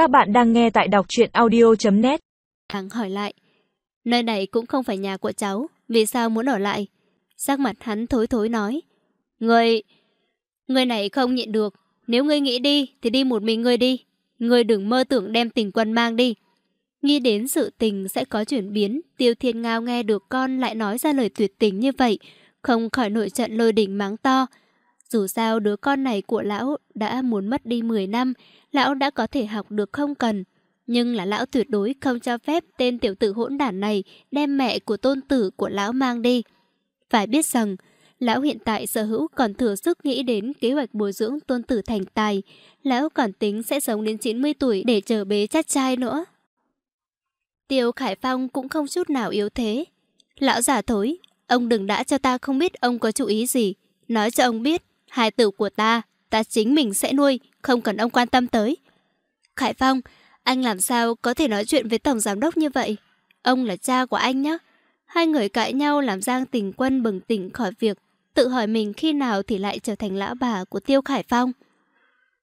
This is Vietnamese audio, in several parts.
Các bạn đang nghe tại đọc truyện audio.net Hắn hỏi lại, Nơi này cũng không phải nhà của cháu, Vì sao muốn ở lại? Sắc mặt hắn thối thối nói Người... Người này không nhịn được, Nếu ngươi nghĩ đi thì đi một mình ngươi đi, Ngươi đừng mơ tưởng đem tình quân mang đi. Nghĩ đến sự tình sẽ có chuyển biến, Tiêu Thiên Ngao nghe được con lại nói ra lời tuyệt tình như vậy, Không khỏi nổi trận lôi đỉnh mắng to dù sao đứa con này của lão đã muốn mất đi 10 năm Lão đã có thể học được không cần Nhưng là lão tuyệt đối không cho phép tên tiểu tử hỗn đản này đem mẹ của tôn tử của lão mang đi Phải biết rằng Lão hiện tại sở hữu còn thừa sức nghĩ đến kế hoạch bồi dưỡng tôn tử thành tài Lão còn tính sẽ sống đến 90 tuổi để chờ bế chắt trai nữa Tiêu Khải Phong cũng không chút nào yếu thế. Lão giả thối, ông đừng đã cho ta không biết ông có chú ý gì. Nói cho ông biết, hai tử của ta, ta chính mình sẽ nuôi, không cần ông quan tâm tới. Khải Phong, anh làm sao có thể nói chuyện với Tổng Giám Đốc như vậy? Ông là cha của anh nhé. Hai người cãi nhau làm Giang Tình Quân bừng tỉnh khỏi việc, tự hỏi mình khi nào thì lại trở thành lão bà của Tiêu Khải Phong.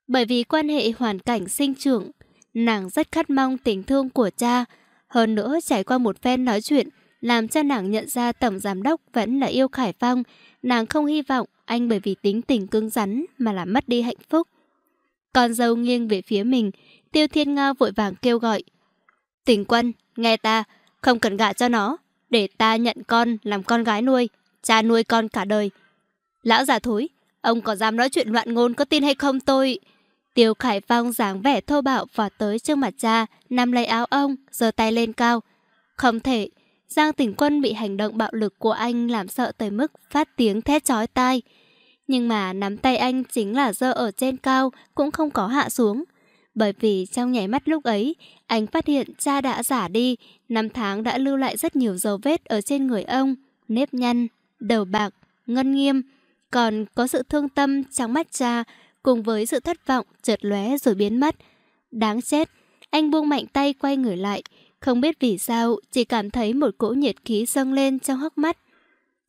Bởi vì quan hệ hoàn cảnh sinh trưởng, nàng rất khát mong tình thương của cha, hơn nữa trải qua một phen nói chuyện, làm cho nàng nhận ra tổng giám đốc vẫn là yêu Khải Phong. Nàng không hy vọng anh bởi vì tính tình cứng rắn mà làm mất đi hạnh phúc. Con dâu nghiêng về phía mình, Tiêu Thiên Nga vội vàng kêu gọi. Tình quân, nghe ta, không cần gả cho nó, để ta nhận con làm con gái nuôi, cha nuôi con cả đời. Lão già thối, ông có dám nói chuyện loạn ngôn có tin hay không tôi... Tiêu Khải Phong dáng vẻ thô bạo vọt tới trước mặt cha, nằm lấy áo ông, giơ tay lên cao. Không thể, Giang Tỉnh Quân bị hành động bạo lực của anh làm sợ tới mức phát tiếng thét chói tai. Nhưng mà nắm tay anh chính là dơ ở trên cao, cũng không có hạ xuống. Bởi vì trong nhảy mắt lúc ấy, anh phát hiện cha đã giả đi, năm tháng đã lưu lại rất nhiều dấu vết ở trên người ông, nếp nhăn, đầu bạc, ngân nghiêm. Còn có sự thương tâm trong mắt cha, cùng với sự thất vọng chợt lóe rồi biến mất. Đáng chết, anh buông mạnh tay quay người lại, không biết vì sao chỉ cảm thấy một cỗ nhiệt khí dâng lên trong hốc mắt.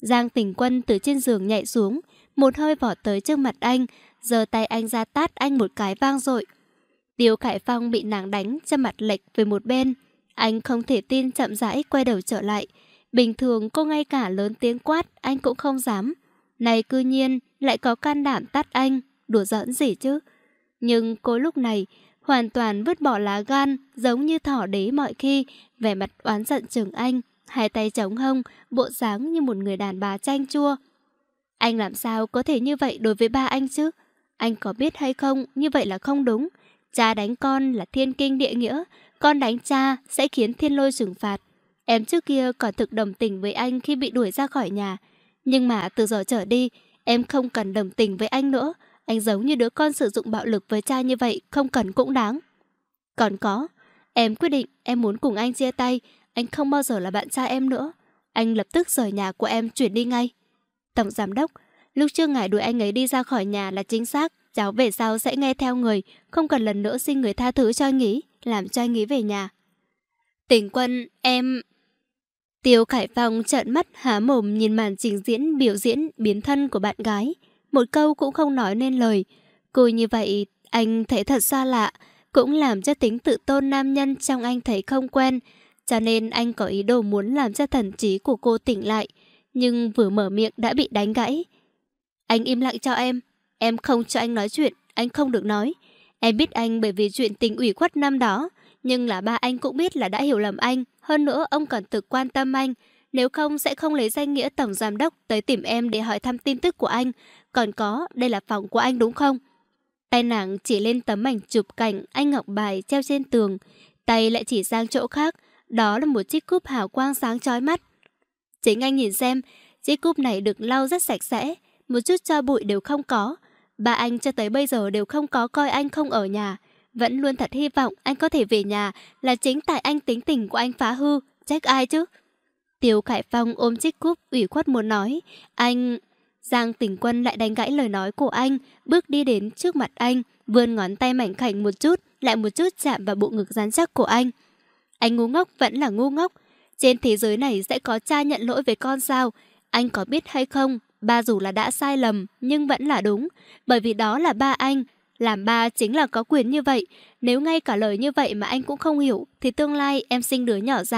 Giang tỉnh Quân từ trên giường nhảy xuống, một hơi vọt tới trước mặt anh, giơ tay anh ra tát anh một cái vang dội. Tiêu Khải Phong bị nàng đánh cho mặt lệch về một bên, anh không thể tin chậm rãi quay đầu trở lại. Bình thường cô ngay cả lớn tiếng quát anh cũng không dám. Này cư nhiên lại có can đảm tát anh đùa giỡn gì chứ. Nhưng cô lúc này hoàn toàn vứt bỏ lá gan giống như thỏ đế mọi khi, vẻ mặt oán giận chừng anh, hai tay chống hông, bộ dáng như một người đàn bà chanh chua. Anh làm sao có thể như vậy đối với ba anh chứ? Anh có biết hay không, như vậy là không đúng. Cha đánh con là thiên kinh địa nghĩa, con đánh cha sẽ khiến thiên lôi trừng phạt. Em trước kia còn thực đồng tình với anh khi bị đuổi ra khỏi nhà. Nhưng mà từ giờ trở đi, em không cần đồng tình với anh nữa. Anh giống như đứa con sử dụng bạo lực với cha như vậy, không cần cũng đáng. Còn có, em quyết định em muốn cùng anh chia tay, anh không bao giờ là bạn trai em nữa. Anh lập tức rời nhà của em chuyển đi ngay. Tổng giám đốc, lúc trước ngài đuổi anh ấy đi ra khỏi nhà là chính xác, cháu về sau sẽ nghe theo người, không cần lần nữa xin người tha thứ cho anh ý, làm cho anh ý về nhà. Tỉnh quân, em... Tiêu Khải Phong trợn mắt há mồm nhìn màn trình diễn biểu diễn biến thân của bạn gái một câu cũng không nói nên lời. Cô như vậy, anh thấy thật xa lạ, cũng làm cho tính tự tôn nam nhân trong anh thấy không quen, cho nên anh có ý đồ muốn làm cho thần trí của cô tỉnh lại, nhưng vừa mở miệng đã bị đánh gãy. Anh im lặng cho em, em không cho anh nói chuyện, anh không được nói. Em biết anh bởi vì chuyện tình ủy khuất năm đó, nhưng là ba anh cũng biết là đã hiểu lầm anh, hơn nữa ông còn tự quan tâm anh, nếu không sẽ không lấy danh nghĩa tổng giám đốc tới tìm em để hỏi thăm tin tức của anh, còn có, đây là phòng của anh đúng không? Tay nàng chỉ lên tấm ảnh chụp cảnh anh Ngọc Bài treo trên tường. Tay lại chỉ sang chỗ khác. Đó là một chiếc cúp hào quang sáng chói mắt. Chính anh nhìn xem, chiếc cúp này được lau rất sạch sẽ. Một chút cho bụi đều không có. Ba anh cho tới bây giờ đều không có coi anh không ở nhà. Vẫn luôn thật hy vọng anh có thể về nhà là chính tại anh tính tình của anh phá hư. Trách ai chứ? Tiêu Khải Phong ôm chiếc cúp ủy khuất muốn nói. Anh... Giang tỉnh quân lại đánh gãy lời nói của anh, bước đi đến trước mặt anh, vươn ngón tay mảnh khảnh một chút, lại một chút chạm vào bộ ngực rắn chắc của anh. Anh ngu ngốc vẫn là ngu ngốc. Trên thế giới này sẽ có cha nhận lỗi với con sao? Anh có biết hay không? Ba dù là đã sai lầm, nhưng vẫn là đúng. Bởi vì đó là ba anh. Làm ba chính là có quyền như vậy. Nếu ngay cả lời như vậy mà anh cũng không hiểu, thì tương lai em sinh đứa nhỏ ra.